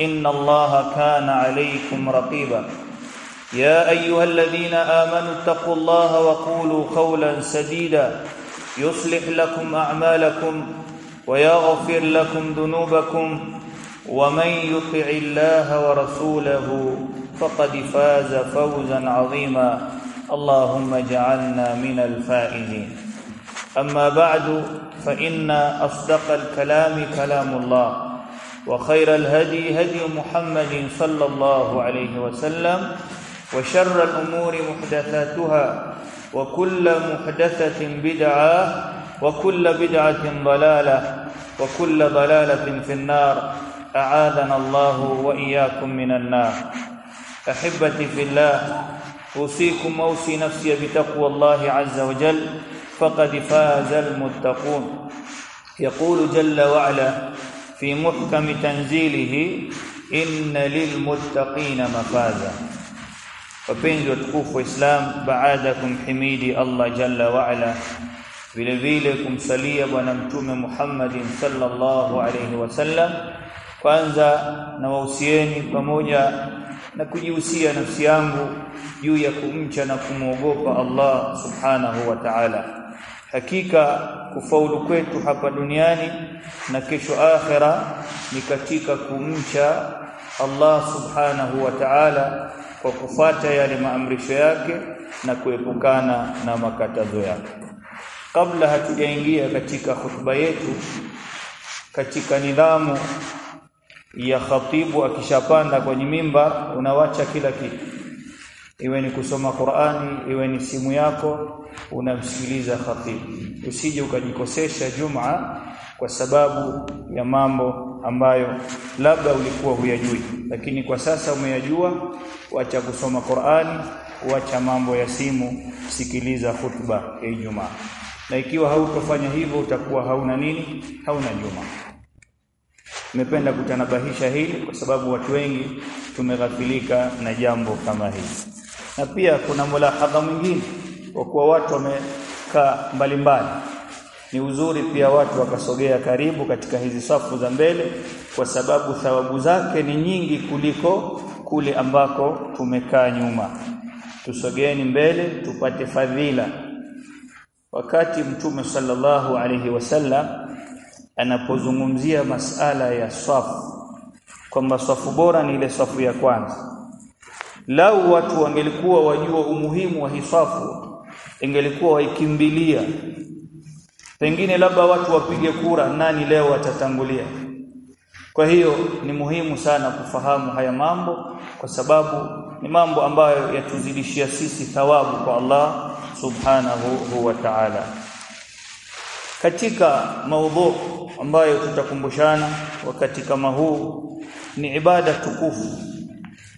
إن الله كان عليكم رقيبا. يا أيها الذين آمنوا اتقوا الله وقولوا قولا سديدا. يصلح لكم أعمالكم ويغفر لكم ذنوبكم. ومن يطع الله ورسوله فقد فاز فوزا عظيما. اللهم اجعلنا من الفائزين. أما بعد فإن أصدق الكلام كلام الله. وخير الهدي هدي محمد صلى الله عليه وسلم وشر الأمور محدثاتها وكل محدثة بدعة وكل بدعة ضلالة وكل ضلالة في النار. أعاذنا الله وإياكم من النار. أحبتي في الله أوصيكم اوصي نفسي بتقوى الله عز وجل فقد فاز المتقون. يقول جل وعلا fi muhkami tanzilihi inna lilmuttaqina mafaza. Wapenzi watukufu islam baada kumhimidi Allah jalla wa ala vile vile kumsalia bwana mtume Muhammadin sallallahu alayhi wasallam kwanza na wahusieni pamoja na kujihusia nafsi yangu juu ya kumcha na kumwogopa Allah subhanahu wa ta'ala hakika kufaulu kwetu hapa duniani na kesho akhera ni katika kumcha Allah subhanahu wa ta'ala kwa kufata yale maamrisho yake na kuepukana na makatazo yake. Kabla hatujaingia katika hutuba yetu katika nidhamu ya khatibu akishapanda kwenye mimba unawacha kila kitu. Iwe ni kusoma Qur'ani iwe ni simu yako unamsikiliza khatibu usije ukajikosesha Jumaa kwa sababu ya mambo ambayo labda ulikuwa huyajui. Lakini kwa sasa umeyajua wacha kusoma Qur'ani wacha mambo ya simu sikiliza khutba ya Ijumaa na ikiwa hautofanya hivyo utakuwa hauna nini? Hauna juma. Nimependa kutanabahisha hili kwa sababu watu wengi tumeghafilika na jambo kama hili. Na pia kuna mulahadha mwingine kwa kuwa watu wamekaa mbalimbali. Ni uzuri pia watu wakasogea karibu katika hizi safu za mbele kwa sababu thawabu zake ni nyingi kuliko kule ambako tumekaa nyuma. Tusogeeni mbele tupate fadhila. Wakati mtume sallallahu alaihi wasallam anapozungumzia masala ya safu kwamba safu bora ni ile safu ya kwanza. Lau watu wangelikuwa wajua umuhimu wa hisafu ingelikuwa waikimbilia. Pengine labda watu wapige kura nani leo watatangulia kwa hiyo ni muhimu sana kufahamu haya mambo kwa sababu ni mambo ambayo yatuzidishia sisi thawabu kwa Allah subhanahu wa ta'ala. Katika maudhu ambayo tutakumbushana wakati kama huu ni ibada tukufu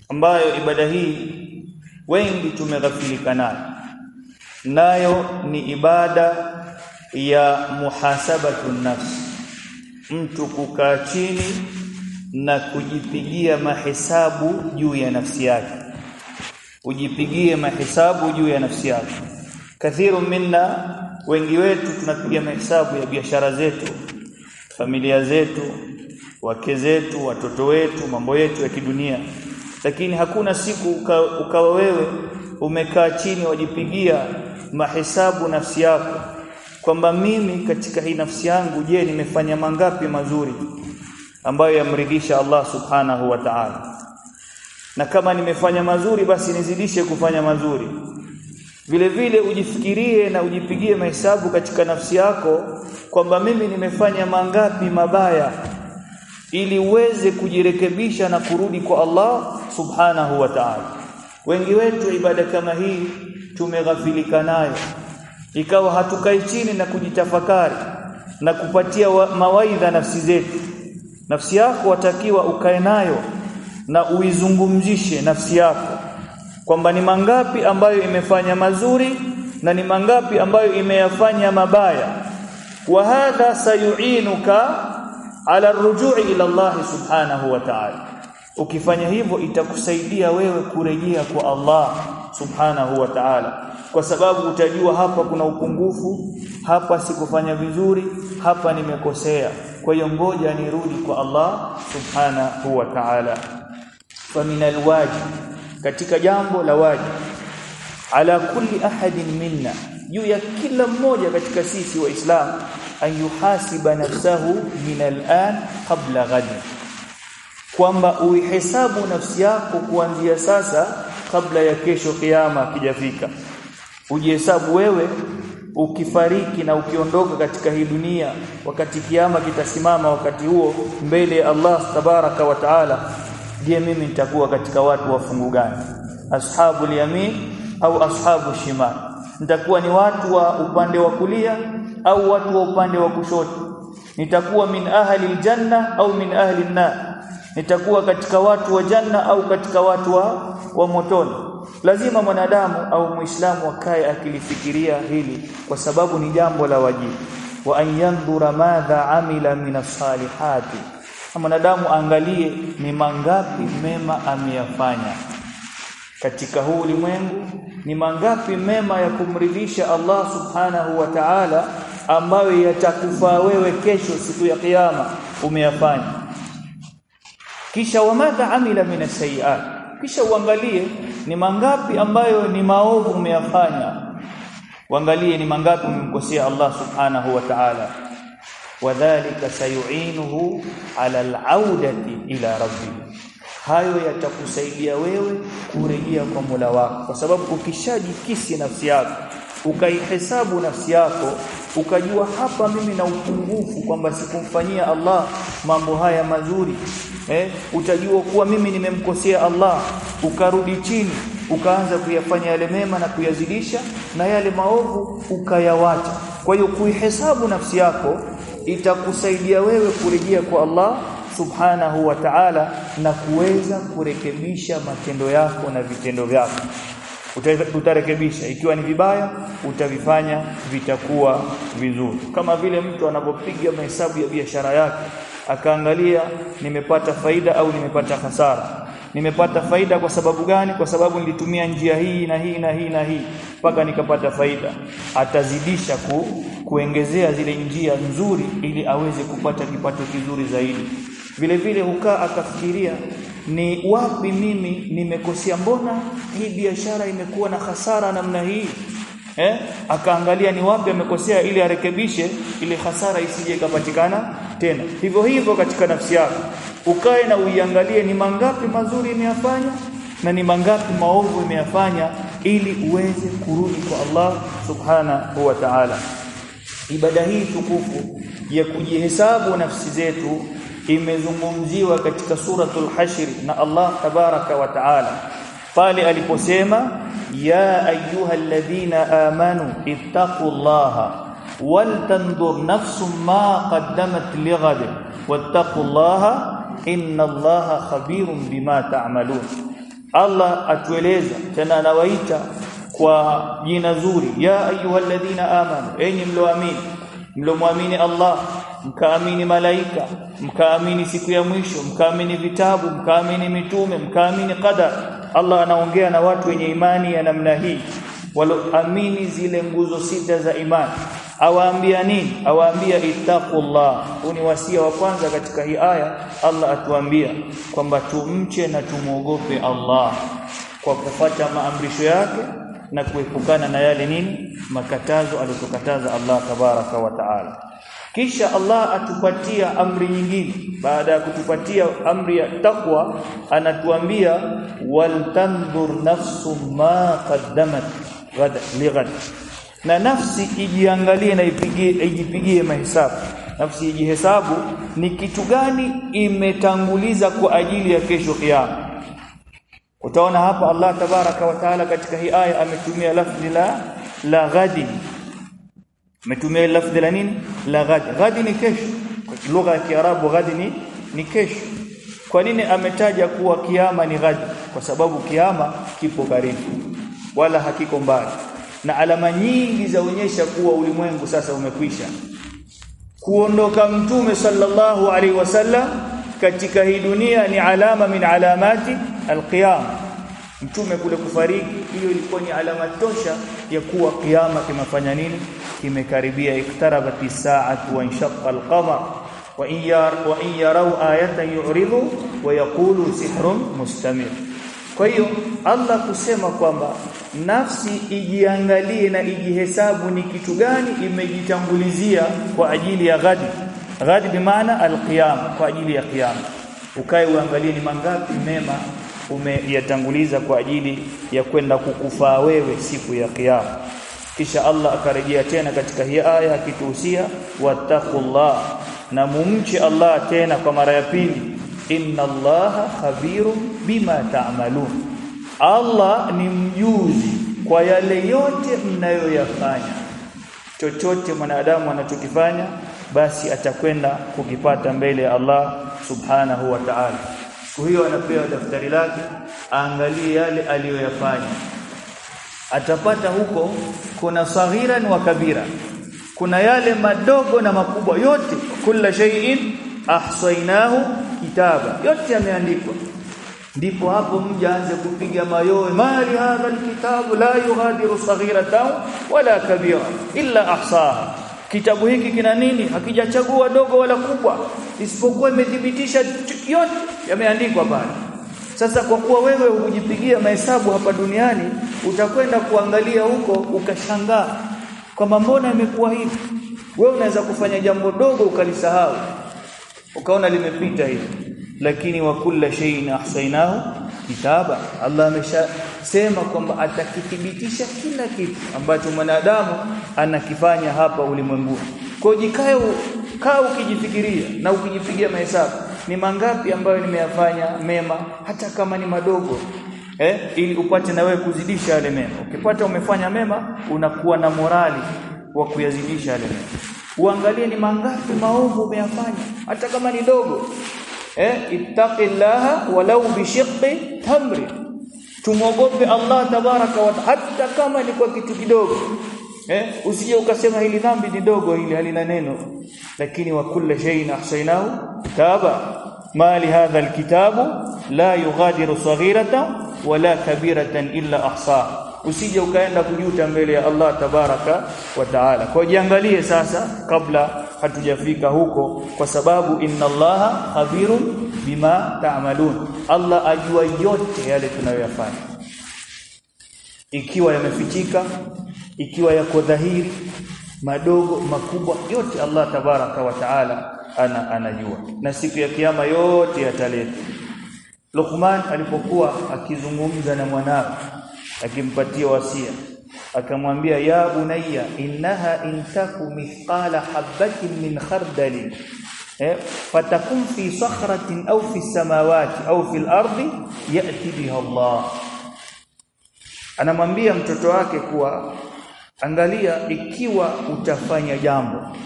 ambayo ibada hii wengi tumeghafilika nayo nayo ni ibada ya muhasabatu nafsi mtu kukaa chini na kujipigia mahesabu juu ya nafsi yake. Ujipigie mahesabu juu ya nafsi yake. Kathiru minna wengi wetu tunapiga mahesabu ya biashara zetu familia zetu wake zetu watoto wetu mambo yetu ya kidunia. Lakini hakuna siku ukawa uka wewe umekaa chini wajipigia mahesabu nafsi yako. Kwamba mimi katika hii nafsi yangu je nimefanya mangapi mazuri ambayo yamridhisha Allah subhanahu wa ta'ala? Na kama nimefanya mazuri basi nizidishe kufanya mazuri. Vile vile ujifikirie na ujipigie mahesabu katika nafsi yako kwamba mimi nimefanya mangapi mabaya ili uweze kujirekebisha na kurudi kwa Allah subhanahu wa ta'ala. Wengi wetu ibada kama hii tumeghafilika nayo. Ikawa hatukai chini na kujitafakari na kupatia mawaidha nafsi zetu. Nafsi yako watakiwa ukae nayo na uizungumzishe nafsi yako. Kwamba ni mangapi ambayo imefanya mazuri na ni mangapi ambayo imeyafanya mabaya. Wa hadha sayuinuka ala rujui ila Allah subhanahu wa ta'ala. Ukifanya hivyo itakusaidia wewe kurejea kwa Allah subhanahu wa ta'ala. Kwa sababu utajua hapa kuna upungufu hapa sikufanya vizuri hapa nimekosea. Kwa hiyo ngoja nirudi kwa Allah subhanahu wa ta'ala. Fa min alwajib katika jambo la wajib ala kulli ahadin minna juu ya kila mmoja katika sisi waislamu an yuhasiba nafsahu min al'an qabla ghadi kwamba uihesabu nafsi yako kuanzia sasa kabla ya kesho kiyama kijafika ujihesabu wewe ukifariki na ukiondoka katika hii dunia wakati kiyama kitasimama wakati huo mbele ya Allah tabaraka wa taala je mimi nitakuwa katika watu wafungu gani? Ashabu yamin au ashabu shimal nitakuwa ni watu wa upande wa kulia au watu wa upande wa kushoto? Nitakuwa min ahli aljanna au min ahli an nitakuwa katika watu wa janna au katika watu wa, wa motoni. Lazima mwanadamu au muislamu akae akilifikiria hili kwa sababu ni jambo la wajibu. Wa an yandhura madha amila min as-salihati. Mwanadamu angalie ni mangapi mema ameyafanya. Katika huu ulimwengu ni mangapi mema ya kumridhisha Allah subhanahu wa ta'ala ambayo yatakufaa wewe kesho siku ya kiyama umeyafanya kisha wamadha amila min as-sayiat kisha uangalie ni mangapi ambayo ni maovu umeyafanya. Uangalie ni mangapi umemkosea Allah subhanahu wa ta'ala. Wadhālika sayu'inuhu 'ala al-'audati ila rabbih hayo yatakusaidia wewe kurejea kwa Mola wako. Kwa sababu ukishajikisi nafsi yako ukaihesabu nafsi yako ukajua hapa mimi na upungufu kwamba sikumfanyia Allah mambo haya mazuri eh? Utajua kuwa mimi nimemkosea Allah ukarudi chini ukaanza kuyafanya yale mema na kuyazidisha na yale maovu ukayawacha. Kwa hiyo kuihesabu nafsi yako itakusaidia wewe kurejea kwa Allah subhanahu wa ta'ala na kuweza kurekebisha matendo yako na vitendo vyako utarekebisha ikiwa ni vibaya utavifanya vitakuwa vizuri. Kama vile mtu anapopiga mahesabu ya biashara yake akaangalia nimepata faida au nimepata hasara. Nimepata faida kwa sababu gani? Kwa sababu nilitumia njia hii na hii na hii na hii mpaka nikapata faida. Atazidisha ku, kuongezea zile njia nzuri ili aweze kupata kipato kizuri zaidi. Vile vile hukaa akafikiria ni wapi mimi nimekosea mbona hii biashara imekuwa na hasara namna hii? Eh akaangalia ni wapi amekosea ili arekebishe ili hasara isije ikapatikana tena. Hivyo hivyo katika nafsi yako. Ukae na uiangalie ni mangapi mazuri imeyafanya na ni mangapi maovu imeyafanya ili uweze kurudi kwa Allah subhanahu wa ta'ala. Ibada hii tukufu ya kujihesabu nafsi zetu imezungumziwa katika suratul hashr na Allah tabaraka wa taala pale aliposema ya ayyuhalladhina amanu ittaqullaha wal tandur nafsum ma qaddamat lighad wattaqullaha innallaha khabirun bima ta'malun Allah atueleza tena anawaita kwa jina zuri ya ayyuhalladhina amanu enyi mloamini mlomwamini Allah mkaamini malaika mkaamini siku ya mwisho mkaamini vitabu mkaamini mitume mkaamini qadar. Allah anaongea na watu wenye imani ya namna hii. Waloamini zile nguzo sita za imani. Awaambia nini? Awaambia ittaqullah. Huni wasia wa kwanza katika hii aya. Allah atuambia kwamba tumche na tumuogope Allah kwa kufata maamrisho yake na kuepukana na yale nini? Makatazo aliyokataza Allah tabaraka wa taala. Kisha Allah atupatia amri nyingine. Baada ya kutupatia amri ya takwa anatuambia wal tanzur nafsu ma qaddamat lighad na nafsi ijiangalie na ipigie ijipigie mahesabu. Nafsi ijihesabu ni kitu gani imetanguliza kwa ajili ya kesho kiyama utaona hapa Allah tabaraka wa taala katika hii aya ametumia lafzi la la ghadi. Ametumia lafzi la nini? La ghadi. Ghadi ni kesho. Kwa lugha ya kiarabu ghadi ni ni kesho. Kwa nini ametaja kuwa kiama ni ghadi? Kwa sababu kiama kipo karibu wala hakiko mbali. Na alama nyingi zaonyesha kuwa ulimwengu sasa umekwisha. Kuondoka mtume sallallahu alaihi wasallam katika hii dunia ni alama min alamati alqiyam. Mtume kule kufariki hiyo ilikuwa ni alama tosha ya kuwa kiyama kimefanya nini? Kimekaribia. Iktarabati saatu wa inshaqa alqamar wa in wa in ayatan yu'ridu wa yaqulu sihrun mustamir. Kwa hiyo Allah kusema kwamba nafsi ijiangalie na ijihesabu ni kitu gani imejitangulizia kwa ajili ya ghadi ghadi bi maana alqiyam kwa ajili ya kiyama ukae uangalie ni mangapi mema umeyatanguliza kwa ajili ya kwenda kukufaa wewe siku ya kiyama. Kisha Allah akarejea tena katika hii aya akituhusia wattaqullah na mumche Allah tena kwa mara ya pili inna allaha khabirun bima ta'malun. Allah ni mjuzi kwa yale yote mnayoyafanya. Chochote mwanadamu anachokifanya basi atakwenda kukipata mbele ya Allah subhanahu wa ta'ala siku hiyo anapewa daftari lake aangalie yale aliyoyafanya. Atapata huko kuna saghiran wa kabira. Kuna yale madogo na makubwa yote kila shay'in ahsainahu kitaba. Yote yameandikwa. Ndipo hapo mja anze kupiga mayowe mali hadha alkitabu la yughadiru saghiratan wala kabira illa ahsaha kitabu hiki kina nini? Hakijachagua dogo wala kubwa. Isipokuwa imethibitisha yote yameandikwa pale. Sasa kwa kuwa wewe hujipigia mahesabu hapa duniani utakwenda kuangalia huko ukashangaa kwamba mbona imekuwa hivi? Wewe unaweza kufanya jambo dogo ukalisahau. Ukaona limepita hivi. Lakini wa kulla shay'in ahsaynahu kitaba. Allah ameshasema kwamba atakithibitisha kila kitu ambacho mwanadamu anakifanya hapa ulimwenguni. Kwa jikae kaa ukijifikiria na ukijipigia mahesabu ni mangapi ambayo nimeyafanya mema hata kama ni madogo eh ili upate na wewe kuzidisha yale mema. Ukipata umefanya mema unakuwa na morali wa kuyazidisha yale mema. Uangalie ni mangapi maovu umeyafanya hata kama ni dogo eh ittaqillaha walau bishiqqi tamri. Tumogope Allah tabaraka wa hata kama ni kwa kitu kidogo. Eh usije ukasema hili dhambi ni dogo hili halina neno. Lakini wa kulli shay'in ahsaynahu kitaba. Ma li hadha alkitabu la yughadiru saghiratan wala kabiratan illa ahsaha usije ukaenda kujuta mbele ya Allah tabaraka wa taala. Kwa jiangalie sasa kabla hatujafika huko kwa sababu inna Allaha khabirun bima ta'malun. Allah ajua yote yale tunayoyafanya. Ikiwa yamefichika ikiwa yako dhahiri madogo makubwa yote Allah tabaraka wa taala ana anajua. Na siku ya kiyama yote yataletwa. Luqman alipokuwa akizungumza na mwanawe akimpatia wasia akamwambia ya bunayya innaha intaku mithqala habatin min khardali eh fatakun fi sakhratin aw fi samawati aw fil ardi yati biha Allah. Anamwambia mtoto wake kuwa angalia ikiwa utafanya jambo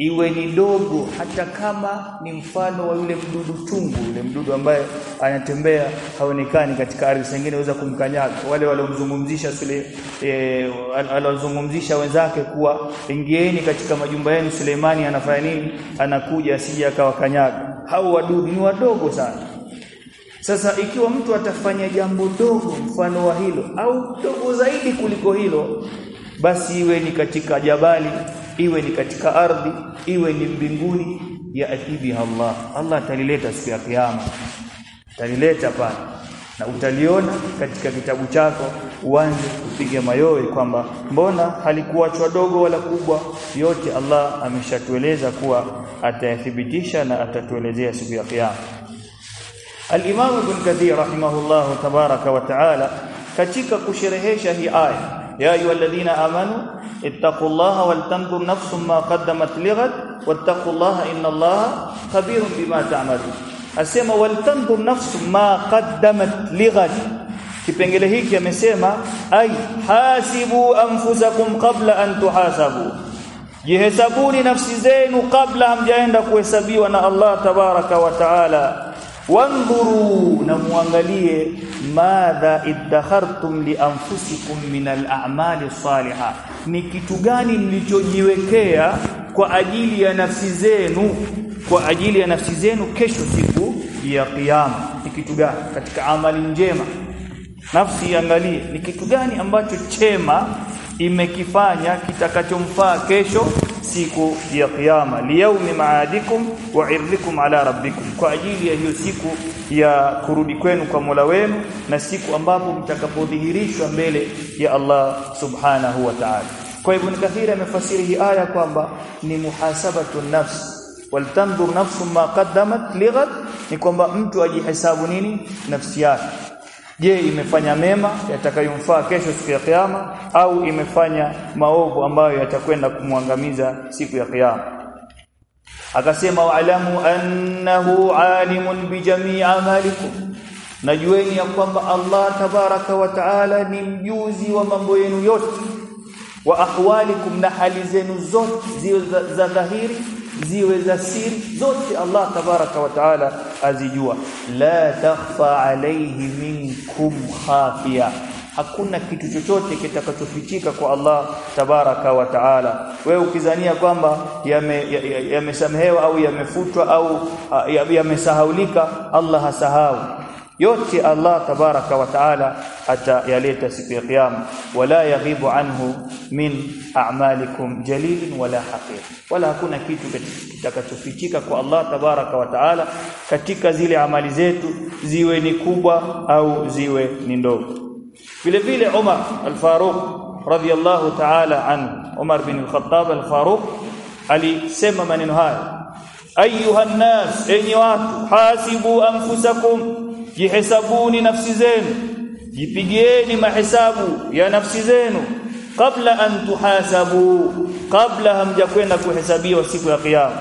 iwe ni dogo hata kama ni mfano wa yule mdudu tungu yule mdudu ambaye anatembea haonekani katika ardhi sengine waweza kumkanyaga. Wale waliomzungumzisha sule e, alozungumzisha wenzake kuwa ingieni katika majumba yenu Suleimani anafanya nini? Anakuja asije akawakanyaga. Hao wadudu ni wadogo sana. Sasa ikiwa mtu atafanya jambo dogo mfano wa hilo au dogo zaidi kuliko hilo basi iwe ni katika jabali iwe ni katika ardhi iwe ni mbinguni ya athibi Allah. Allah atalileta siku ya kiyama. Atalileta pale. Na utaliona katika kitabu chako uanze kupiga mayowe kwamba mbona halikuachwa dogo wala kubwa. Yote Allah ameshatueleza kuwa atayathibitisha na atatuelezea siku ya kiyama. Al-Imam Ibn Kathir rahimahullah tabaraka wa taala katika kusherehesha hii aya ya ayyuhalladhina amanu ittaqullaha waltanzur nafsum ma qaddamat lighad wattaqullaha innallaha khabirun bima ta'malun asema waltanzur nafsum ma qaddamat lighad kipengele hiki amesema ay hasibu anfusakum qabla an tuhasabu jihesabuni nafsi zenu kabla hamjaenda kuhesabiwa na Allah tabaraka wa taala wandhuru na muangalie madha idakhartum li anfusikum min al-a'mali ni kitu gani mlichojiwekea kwa ajili ya nafsi zenu kwa ajili ya nafsi zenu kesho siku ya kiyama? Ni kitu gani katika amali njema? Nafsi iangalie ni kitu gani ambacho chema imekifanya kitakachomfaa kesho siku ya kiyama. Liyaumi maadikum wa irdikum ala rabbikum. Kwa ajili ya hiyo siku ya kurudi kwenu kwa Mola wenu na siku ambapo mtakapodhihirishwa mbele ya Allah subhanahu wa ta'ala. Kwa hivyo Kathira amefasiri hii aya kwamba ni muhasabatu nafs. Waltanzur nafsu ma qaddamat lighad ni kwamba mtu ajihesabu nini? Nafsi yake je imefanya mema yatakayomfaa kesho siku ya kiyama au imefanya maovu ambayo yatakwenda kumwangamiza siku ya kiyama? Akasema waalamu annahu alimun bijamii amalikum. Najueni ya kwamba Allah tabaraka wa taala ni mjuzi wa mambo yenu yote wa ahwalikum na hali zenu zote za dhahiri ziwe za siri zote Allah tabaraka wa taala azijua. La takhfa alayhi minkum khafiya hakuna kitu chochote kitakachofichika kwa Allah tabaraka wa taala. Wewe ukizania kwamba yamesamehewa ya, ya au yamefutwa au yamesahaulika Allah hasahau yote Allah tabaraka wa taala atayaleta siku ya kiyama. Wala yaghibu anhu min a'malikum jalil wala haqir. Wala hakuna kitu kitakachofichika kwa Allah tabaraka wa taala katika zile amali zetu ziwe ni kubwa au ziwe ni ndogo. Vile vile Umar al-Faruq radiyallahu ta'ala anhu Umar bin al-Khattab al-Faruq alisema maneno haya ayuha nas enyi watu hasibu anfusakum jihesabuni nafsi zenu. Jipigieni mahesabu ya nafsi zenu kabla an tuhasabu kabla hamjakwenda kuhesabiwa siku ya kiyama.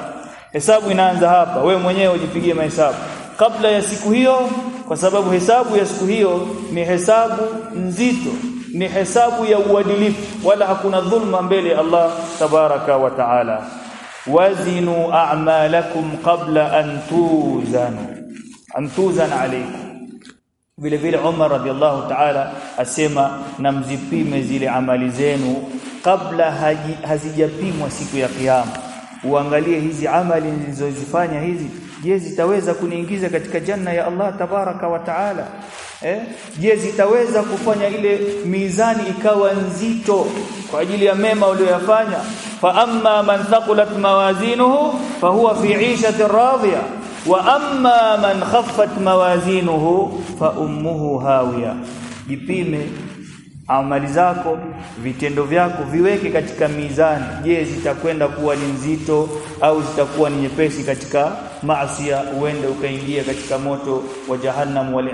Hesabu inaanza hapa. We mwenyewe ujipigie mahesabu. Kabla ya siku hiyo kwa sababu hesabu ya siku hiyo ni hesabu nzito ni hesabu ya uadilifu wala hakuna dhulma mbele Allah tabaraka wa taala. Wazinu a'malakum qabla an tuzanu. An tuzan alaykum vile vile Umar radhiallahu ta'ala asema na mzipime zile amali zenu kabla hazijapimwa siku ya kiyama. Uangalie hizi amali nilizozifanya hizi. Je zitaweza kuniingiza katika janna ya Allah tabaraka wa taala? Eh? Je zitaweza kufanya ile mizani ikawa nzito kwa ajili ya mema uliyofanya fa amma man thaqulat mawazinuhu fahuwa fi 'ishati radhiya wa amma man khaffat mawazinuhu fa ummuhu hawiya. Jipime amali zako vitendo vyako viweke katika mizani. Je zitakwenda kuwa ni nzito au zitakuwa ni nyepesi katika maasiya uende ukaingia katika moto wa jahannam wal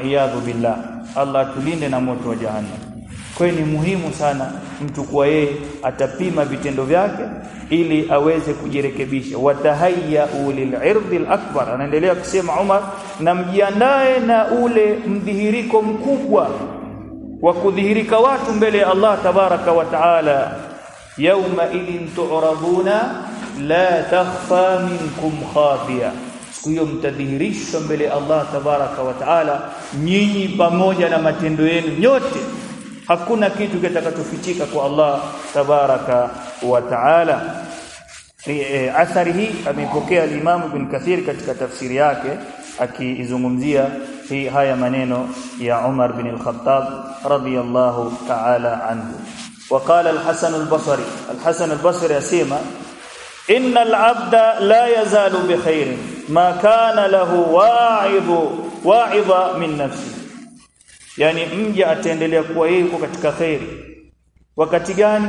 billah. Allah tulinde na moto wa jahannam kwa ni muhimu sana mtu kuwa yeye atapima vitendo vyake ili aweze kujirekebisha. Watahayya lil'irdil akbar. Anaendelea kusema Umar na mjiandae na ule mdhihiriko mkubwa wa kudhihirika watu mbele ya Allah tabaraka wa taala. Yauma idin tu'raduna la takhfa minkum khafiya. Siku hiyo mtadhihirishwa mbele Allah tabaraka wa taala nyinyi pamoja na matendo yenu nyote hakuna kitu kitakachofichika kwa Allah tabaraka wa taala e, athari hii ameipokea al-Imam Ibn Kathir katika tafsiri yake akiizungumzia hii haya maneno ya Umar bin al-Khattab radiyallahu ta'ala anhu وقال الحسن البصري الحسن البصري اسمع ان العبد لا يزال بخير ما كان له واعظ واعظ من نفسه yani mja ataendelea kuwa yeye yuko katika khairi wakati gani?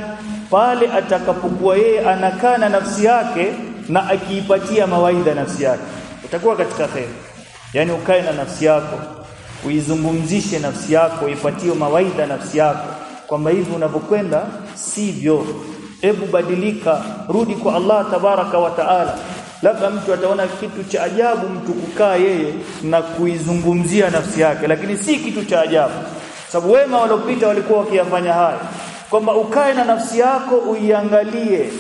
Pale atakapokuwa yeye anakaa na nafsi yake na akiipatia mawaidha nafsi yake. Utakuwa katika khairi yani ukae na nafsi yako. Uizungumzishe nafsi yako. Ipatie mawaidha nafsi yako. Kwamba hivi unavyokwenda sivyo. Hebu badilika. Rudi kwa Allah tabaraka wa taala labda mtu ataona kitu cha ajabu mtu kukaa yeye na kuizungumzia nafsi yake lakini si kitu cha ajabu. Sababu wema waliopita walikuwa wakiyafanya haya. Kwamba ukae na nafsi yako uiangalie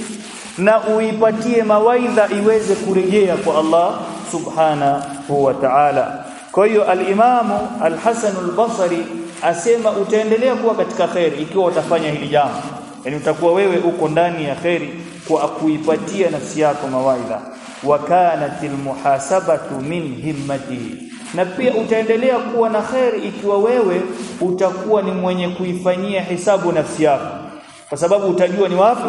na uipatie mawaidha iweze kurejea kwa Allah subhanahu wa ta'ala. Kwa hiyo al-Imamu al-Hasan al-Basri asema utaendelea kuwa katika khairi ikiwa utafanya hili jambo. Yani utakuwa wewe uko ndani ya khairi kwa kuipatia nafsi yako mawaidha wa kanatil muhasabatu min himmatihi na pia utaendelea kuwa na khairi ikiwa wewe utakuwa ni mwenye kuifanyia hisabu nafsi yako. Kwa sababu utajua ni wapi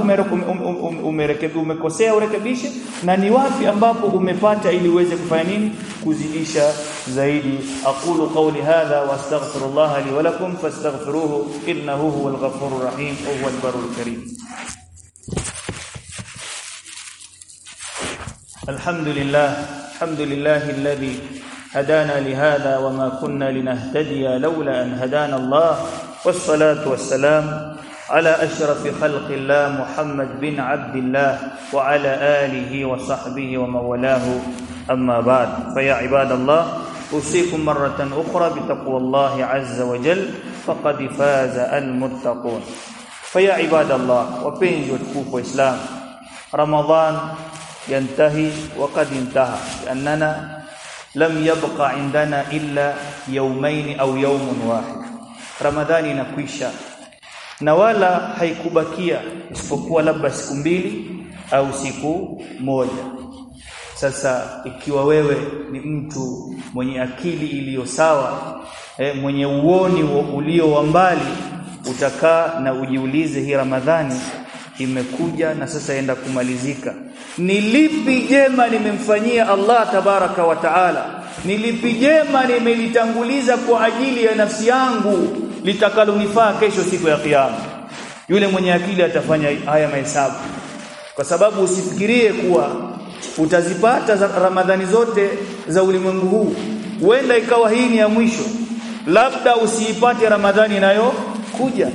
umerekebisha umekosea urekebishe na ni wapi ambapo umepata ili uweze kufanya nini? Kuzidisha zaidi. Aqulu qawli hadha wastaghfirullah li wa lakum fastaghfiruhu innahu huwal ghafurur rahim wa huwal barur karim alhamdulillah alhamdulillah alladhi هدانا لهذا وما كنا لنهتدي لولا أن هدانا الله والصلاة والسلام على أشرف خلق الله محمد بن عبد الله وعلى آله وصحبه ومن والاه أما بعد فيا عباد الله أوصيكم مرة أخرى بتقوى الله عز وجل فقد فاز المتقون. فيا عباد الله وبين وتكوف وإسلام رمضان ينتهي وقد انتهى لأننا لم يبقى عندنا إلا يومين أو يوم واحد رمضان inakwisha na wala haikubakia isipokuwa labda siku mbili au siku moja sasa ikiwa wewe ni mtu mwenye akili iliyo sawa eh, mwenye uoni ulio wa mbali utakaa na ujiulize hii Ramadhani imekuja na sasa enda kumalizika ni lipi jema nimemfanyia Allah tabaraka wa taala? Ni lipi jema nimelitanguliza kwa ajili ya nafsi yangu litakalonifaa kesho siku ya kiyama? Yule mwenye akili atafanya haya mahesabu. Kwa sababu usifikirie kuwa utazipata za Ramadhani zote za ulimwengu huu. Huenda ikawa hii ni ya mwisho. Labda usiipate Ramadhani nayo kuja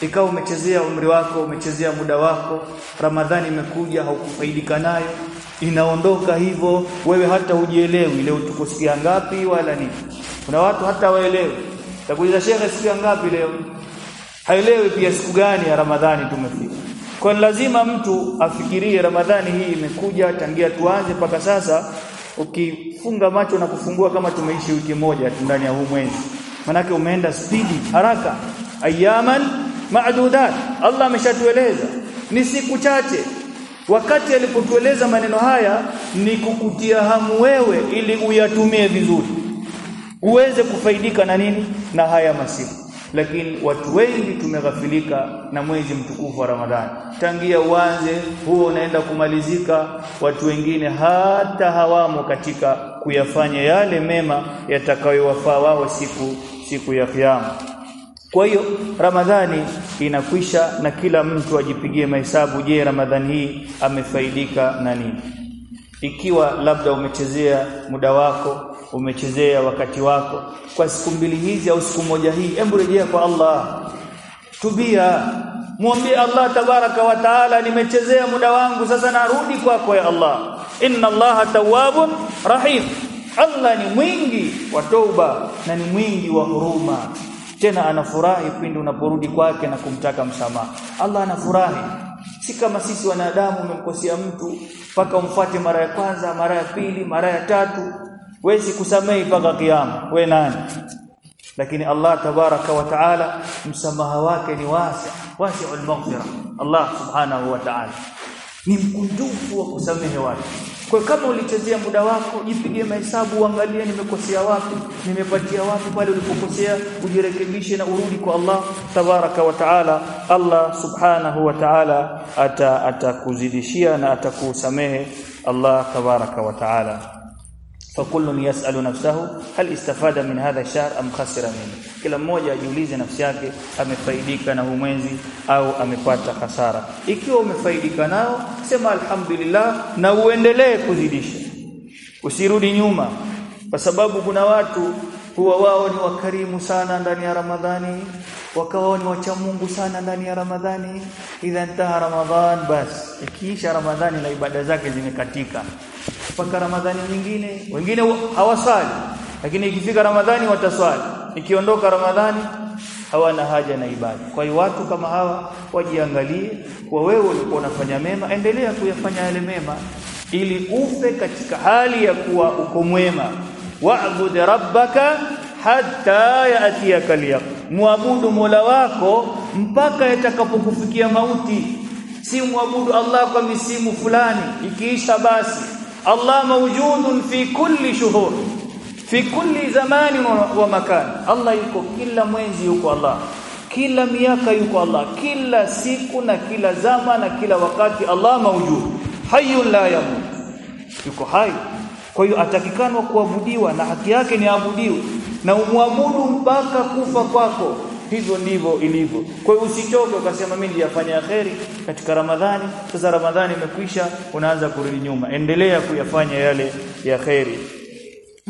ikawa umechezea umri wako umechezea muda wako Ramadhani imekuja haukufaidika nayo inaondoka hivyo wewe hata hujielewi leo tuko siku ngapi wala nini. Kuna watu hata waelewi takuuliza shekhe siku ngapi leo? Haelewi pia siku gani ya Ramadhani tumefika. Kwa lazima mtu afikirie Ramadhani hii imekuja tangia tuanze mpaka sasa ukifunga macho na kufungua kama tumeishi wiki moja ndani ya huu mwezi. Manake umeenda spidi haraka. Ayaman ma'dudat Allah ameshatueleza. Ni siku chache. Wakati alipotueleza maneno haya ni kukutia hamu wewe ili uyatumie vizuri. Uweze kufaidika na nini? Na haya masiku. Lakini watu wengi tumeghafilika na mwezi mtukufu wa Ramadhani. Tangia uanze huo unaenda kumalizika. Watu wengine hata hawamo katika kuyafanya yale mema yatakayowafaa wao siku siku ya kiyama kwa hiyo Ramadhani inakwisha na kila mtu ajipigie mahesabu je Ramadhani hii amefaidika na nini? Ikiwa labda umechezea muda wako umechezea wakati wako kwa siku mbili hizi au siku moja hii hebu rejea kwa Allah. Tubia mwambie Allah tabaraka wa taala nimechezea muda wangu sasa narudi kwako ya Allah. Inna Allah tawwabun rahim. Allah ni mwingi wa toba na ni mwingi wa huruma tena anafurahi pindi unaporudi kwake na kumtaka msamaha. Allah anafurahi. Si kama sisi wanadamu umemkosea mtu mpaka umfuate mara ya kwanza mara ya pili mara ya tatu. Wezi kusamehi mpaka kiyama. We nani? Lakini Allah tabaraka wa taala msamaha wake ni wasi wasi'ul maghfira. Allah subhanahu wa ta'ala. Ni mkunjufu wa kusamehe watu kwa kama ulichezea muda wako jipige mahesabu uangalie nimekosea wapi nimepatia wapi pale ulipokosea ujirekebishe na urudi kwa Allah tabaraka wa taala. Allah subhanahu wa taala atakuzidishia ata na atakusamehe Allah tabaraka wa taala fakullun yasalu nafsahu hal istafada min hadha ash-shahr خسر منه kila mmoja ajiulize nafsi yake amefaidika na mwezi au amepata hasara ikiwa umefaidika nao sema alhamdulillah na uendelee kuzidisha. Usirudi nyuma kwa sababu kuna watu huwa wao ni wakarimu sana ndani ya Ramadhani wakawa ni wacha Mungu sana ndani ya Ramadhani. Idha ntaha Ramadhan bas ikiisha Ramadhani na ibada zake zimekatika mpaka Ramadhani nyingine. Wengine hawasali lakini ikifika Ramadhani wataswali. Ikiondoka Ramadhani hawana haja na ibada. Kwa hiyo watu kama hawa wajiangalie kwa wewe ulikuwa unafanya mema endelea kuyafanya yale mema ili ufe katika hali ya kuwa uko mwema. Wa'bud rabbaka hatta yatiyaka al muabudu mola wako mpaka yatakapokufikia mauti. Si muabudu Allah kwa misimu fulani. Ikiisha basi Allah mawjudun fi kulli shuhur fi kulli zamani wa makan. Allah yuko kila mwezi yuko Allah kila miaka yuko Allah kila siku na kila zama na kila wakati Allah mawjud. Hayyun la yamut. Yuko hai. Kwa hiyo atakikanwa kuabudiwa na haki yake ni abudiwe. Na umwabudu mpaka kufa kwako hivyo ndivyo ilivyo. Kwa hiyo usichoke ukasema mimi niliyafanya kheri. Katika ramadhani sasa ramadhani imekwisha unaanza kurudi nyuma. Endelea kuyafanya yale ya kheri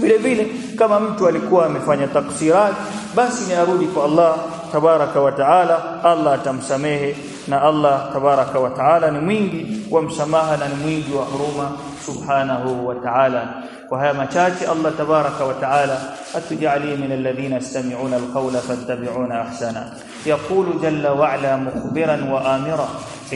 vile vile kama mtu alikuwa amefanya taksirat basi ni arudi kwa Allah tabaraka wa taala Allah atamsamehe na Allah tabaraka wa taala ni mwingi wa msamaha na ni mwingi wa huruma subhanahu wa ta'ala وهي machache Allah tabaraka wa ta'ala atujalie min alladhina yastami'una alqawla fattabi'una ahsana yaqulu jalla wa ala mukhbiran wa amira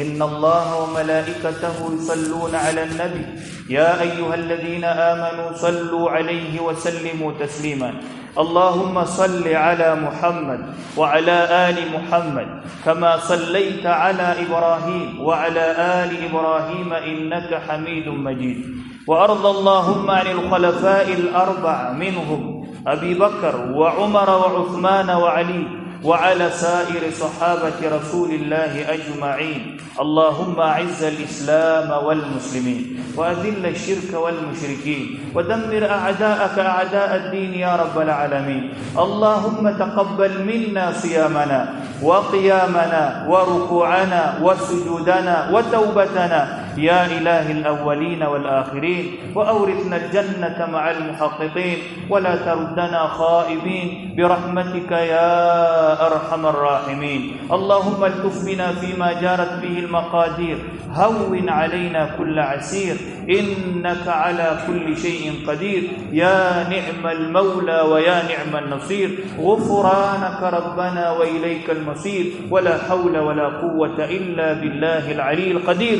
Allaha wa malaikatahu yusalluna 'ala an-nabi ya ayyuhalladhina amanu sallu 'alayhi wa sallimu tasliman اللهم صل على محمد وعلى آل محمد كما صليت على إبراهيم وعلى آل إبراهيم إنك حميد مجيد. وأرض اللهم عن الخلفاء الأربع منهم أبي بكر وعمر وعثمان وعلي وعلى سائر صحابة رسول الله أجمعين. اللهم أعز الإسلام والمسلمين وأذل الشرك والمشركين ودمر أعداءك أعداء الدين يا رب العالمين. اللهم تقبل منا صيامنا وقيامنا وركوعنا وسجودنا وتوبتنا. يا إله الأولين والآخرين وأورثنا الجنة مع المحققين ولا تردنا خائبين برحمتك يا أرحم الراحمين. اللهم التف بنا فيما جارت به المقادير هون علينا كل عسير إنك على كل شيء قدير. يا نعم المولى ويا نعم النصير غفرانك ربنا وإليك المصير. ولا حول ولا قوة إلا بالله العلي القدير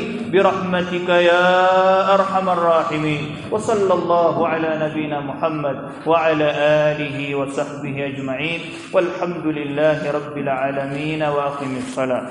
برحمتك يا أرحم الراحمين. وصلى الله على نبينا محمد وعلى آله وصحبه أجمعين. والحمد لله رب العالمين وأقم الصلاة.